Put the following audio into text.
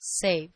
save.